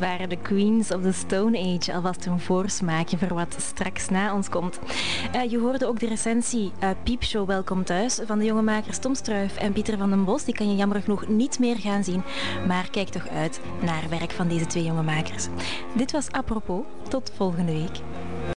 waren de Queens of the Stone Age alvast een voorsmaakje voor wat straks na ons komt. Uh, je hoorde ook de recensie eh, uh, Piepshow Welkom Thuis van de jonge makers Tom Struif en Pieter van den Bos. Die kan je jammer genoeg niet meer gaan zien, maar kijk toch uit naar werk van deze twee jonge makers. Dit was Apropos. Tot volgende week.